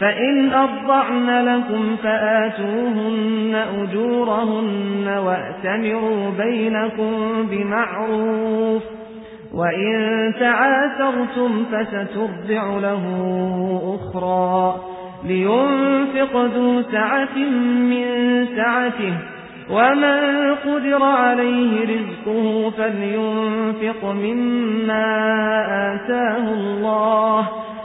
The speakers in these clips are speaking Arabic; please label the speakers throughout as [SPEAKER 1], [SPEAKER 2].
[SPEAKER 1] فإن أرضعن لكم فآتوهن أجورهن وأتمروا بينكم بمعروف وإن تعاثرتم فسترضع له أخرى لينفق ذو سعة من سعته ومن قدر عليه رزقه فلينفق مما آتاه الله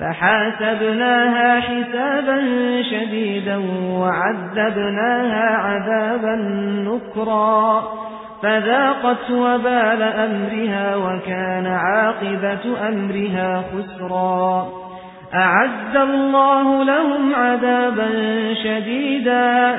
[SPEAKER 1] فحاسبناها حسابا شديدا وعذبناها عذابا نكرا فذاقت وبال أمرها وكان عاقبة أمرها خسرا أعد الله لهم عذابا شديدا